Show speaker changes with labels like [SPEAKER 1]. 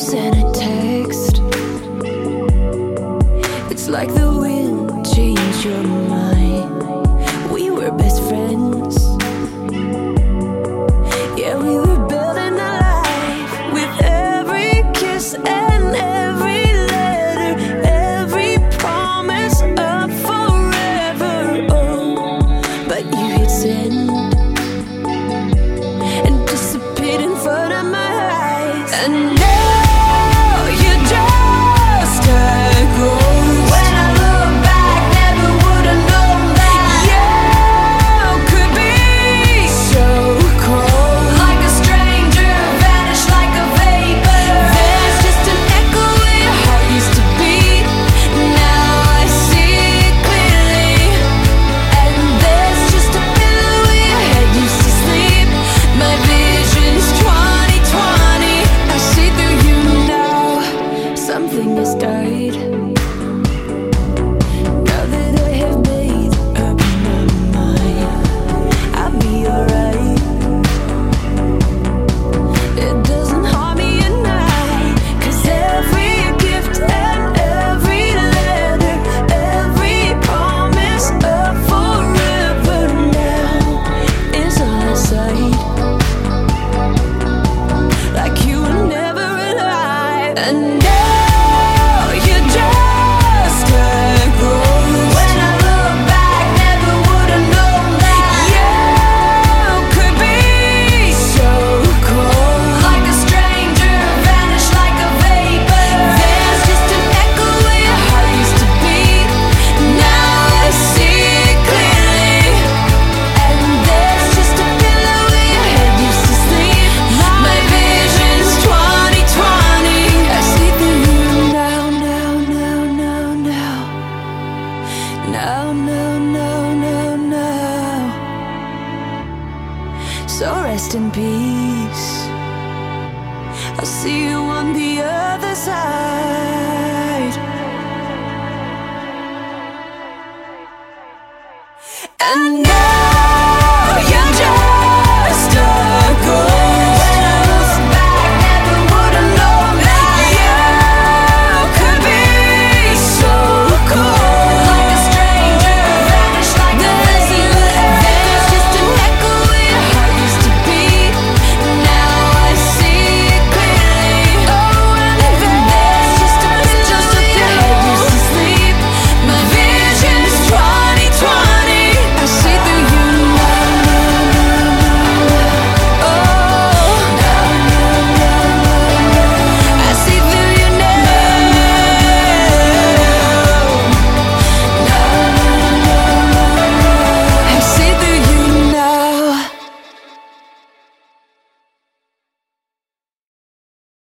[SPEAKER 1] sent a text. It's like the wind changed your mind. We were best friends. Yeah, we were building a life with every kiss and every letter, every promise of forever. Oh, but you hit send. And disappeared in front of my eyes. And No, no, no, no, no. So rest in peace. I'll see you on the other side.